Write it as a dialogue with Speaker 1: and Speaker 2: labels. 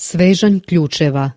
Speaker 1: Svežanj ključeva.